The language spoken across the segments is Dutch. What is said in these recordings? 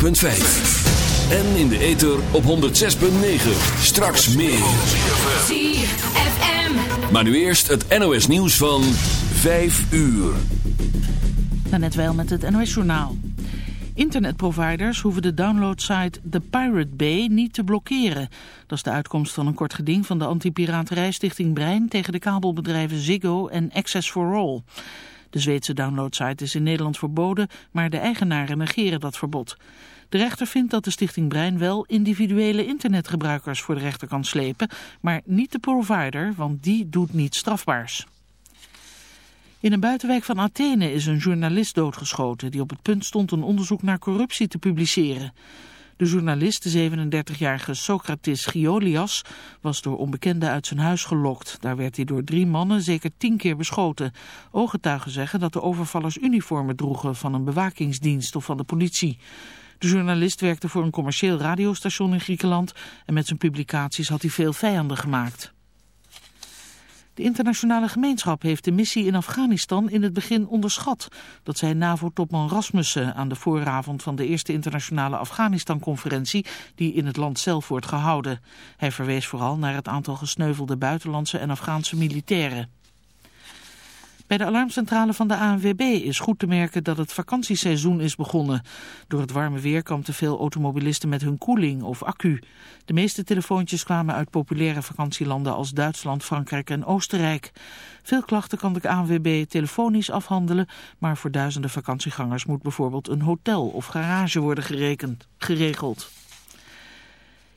En in de ether op 106.9. Straks meer. ZFM. Maar nu eerst het NOS nieuws van 5 uur. Net wel met het NOS journaal. Internetproviders hoeven de downloadsite The Pirate Bay niet te blokkeren. Dat is de uitkomst van een kort geding van de anti-piraterijstichting Brein tegen de kabelbedrijven Ziggo en Access for All. De Zweedse downloadsite is in Nederland verboden, maar de eigenaren negeren dat verbod. De rechter vindt dat de stichting Brein wel individuele internetgebruikers voor de rechter kan slepen, maar niet de provider, want die doet niets strafbaars. In een buitenwijk van Athene is een journalist doodgeschoten die op het punt stond een onderzoek naar corruptie te publiceren. De journalist, de 37-jarige Socrates Giolias, was door onbekenden uit zijn huis gelokt. Daar werd hij door drie mannen zeker tien keer beschoten. Ooggetuigen zeggen dat de overvallers uniformen droegen van een bewakingsdienst of van de politie. De journalist werkte voor een commercieel radiostation in Griekenland en met zijn publicaties had hij veel vijanden gemaakt. De internationale gemeenschap heeft de missie in Afghanistan in het begin onderschat. Dat zei NAVO-topman Rasmussen aan de vooravond van de eerste internationale Afghanistan-conferentie die in het land zelf wordt gehouden. Hij verwees vooral naar het aantal gesneuvelde buitenlandse en Afghaanse militairen. Bij de alarmcentrale van de ANWB is goed te merken dat het vakantieseizoen is begonnen. Door het warme weer kampten veel automobilisten met hun koeling of accu. De meeste telefoontjes kwamen uit populaire vakantielanden als Duitsland, Frankrijk en Oostenrijk. Veel klachten kan de ANWB telefonisch afhandelen, maar voor duizenden vakantiegangers moet bijvoorbeeld een hotel of garage worden gerekend, geregeld.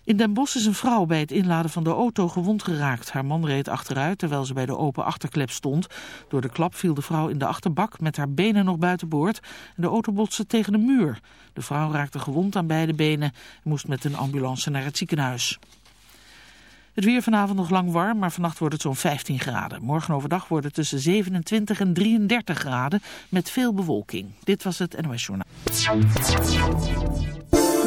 In Den Bosch is een vrouw bij het inladen van de auto gewond geraakt. Haar man reed achteruit terwijl ze bij de open achterklep stond. Door de klap viel de vrouw in de achterbak met haar benen nog buitenboord. En de auto botste tegen de muur. De vrouw raakte gewond aan beide benen en moest met een ambulance naar het ziekenhuis. Het weer vanavond nog lang warm, maar vannacht wordt het zo'n 15 graden. Morgen overdag wordt het tussen 27 en 33 graden met veel bewolking. Dit was het NOS Journaal.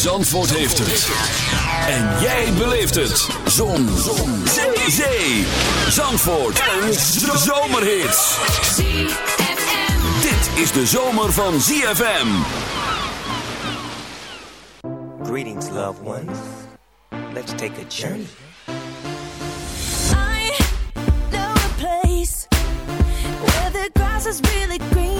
Zandvoort heeft het. En jij beleeft het. Zon. Zon. Zee. Zee. Zandvoort. Een zomerhit. Dit is de zomer van ZFM. Greetings, loved ones. Let's take a journey. I know a place where the grass is really greener.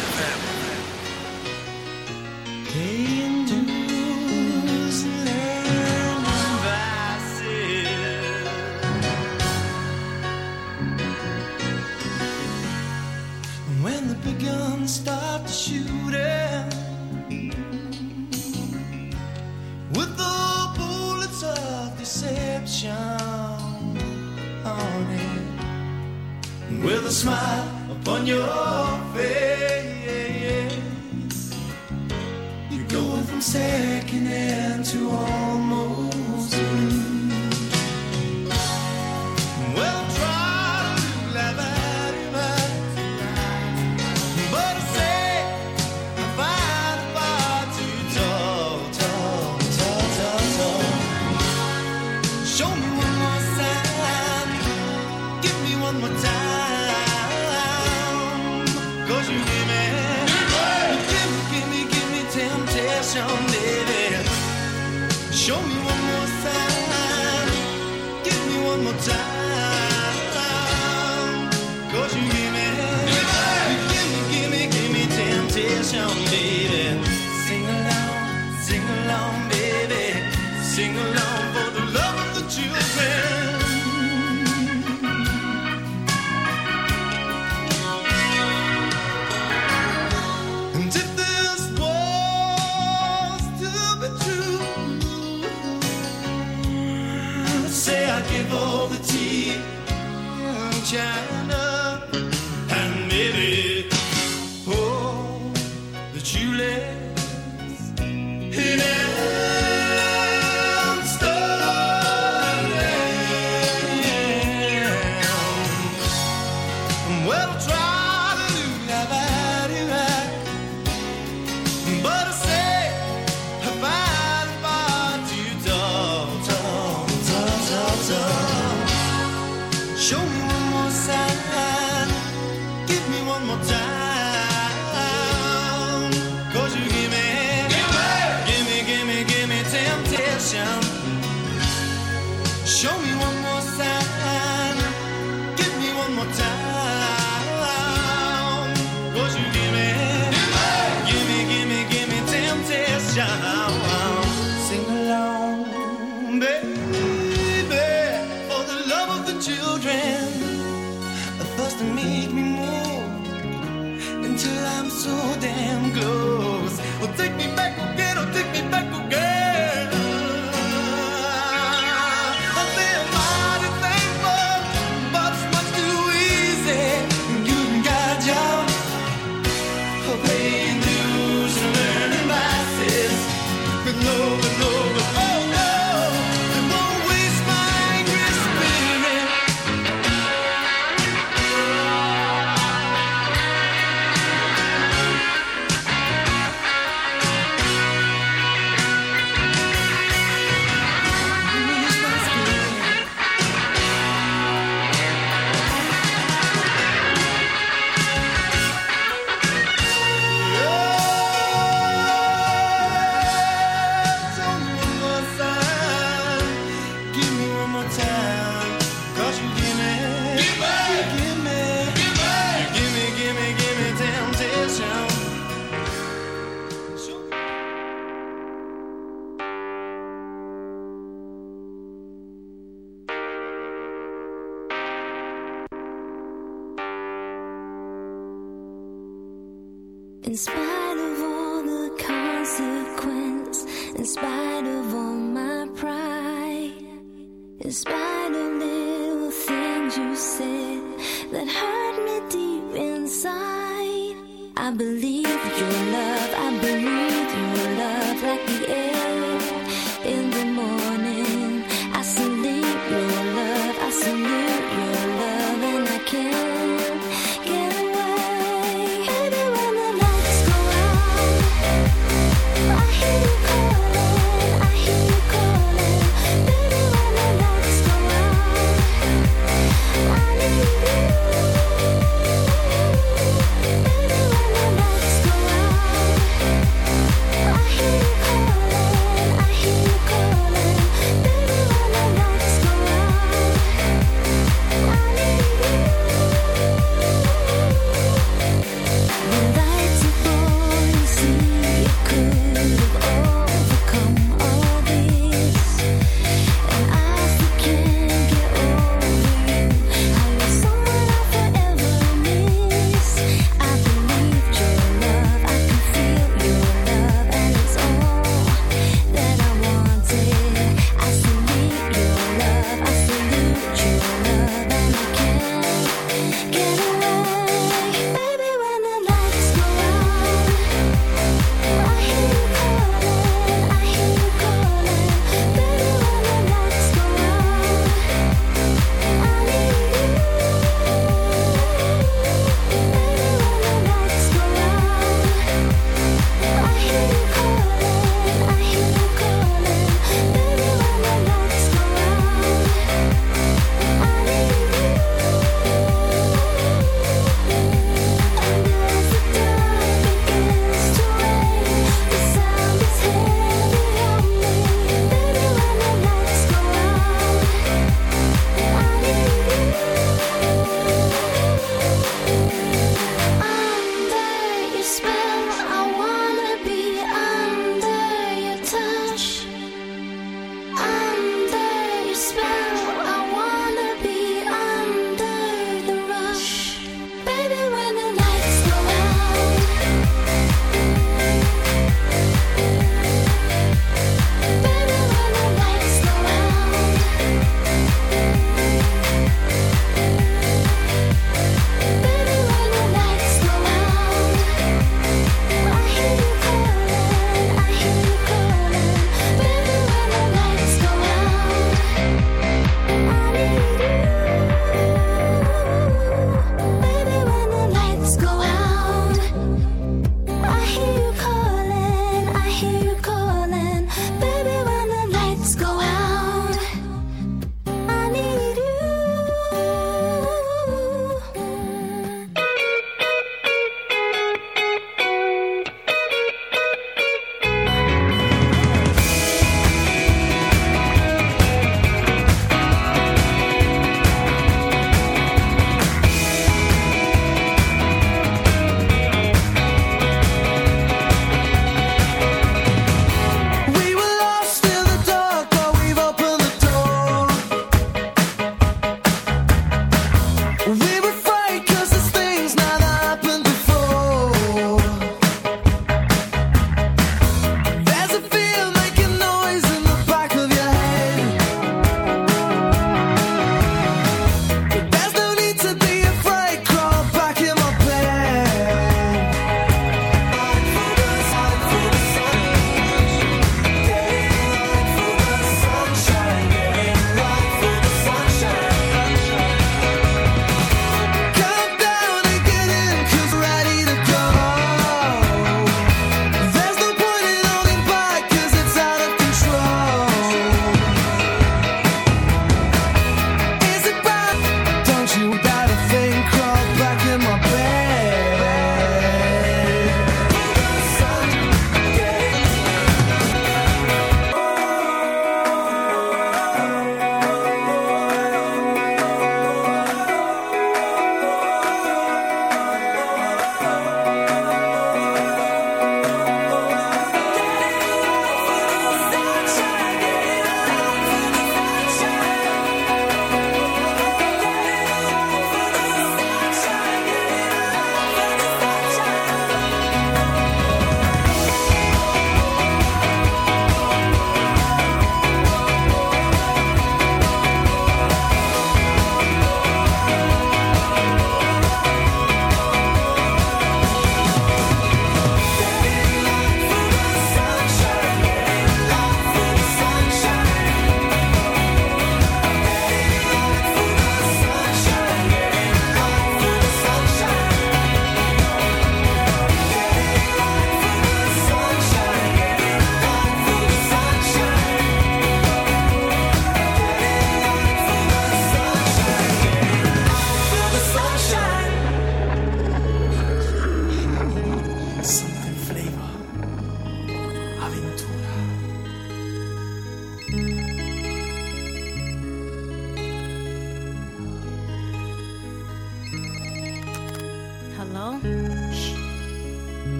Say I give all the tea. In China,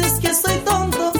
dices que soy tonto.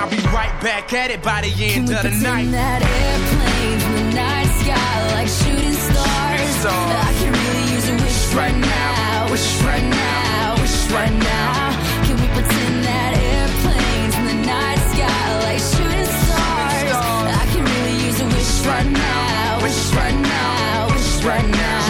I'll be right back at it by the Can end we of the pretend night. that airplanes in the night sky like shooting stars? stars. I can really use a wish right now, wish right now, wish right now. Can we pretend that airplanes in the night sky like shooting stars? I can really use a wish right now, wish right now, wish right now.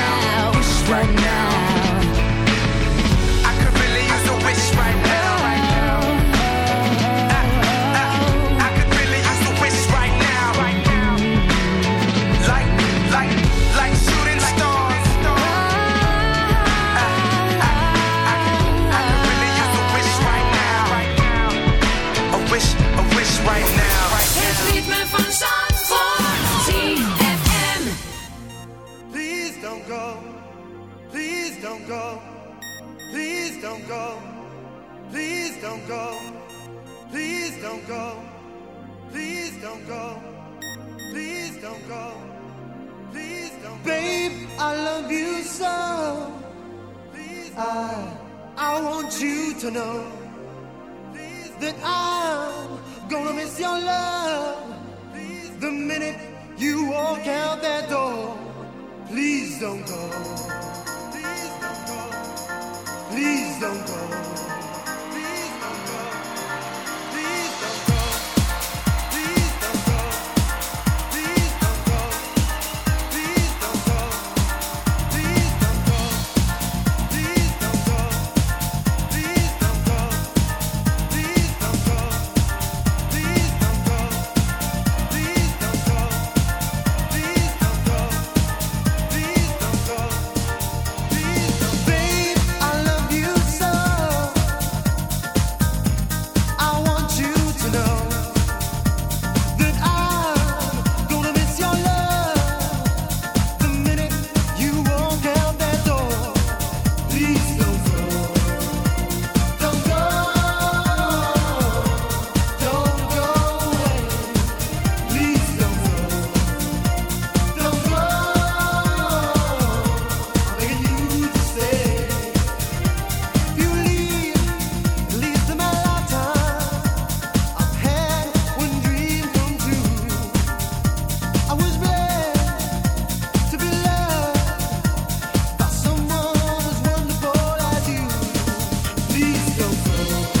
Please don't go. Please don't go. Please don't go. Please don't go. Please don't go. Please don't go. Babe, I love you so. I, I want you to know that I'm gonna miss your love the minute you walk out that door. Please don't go. Please don't go. eu vou.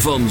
Van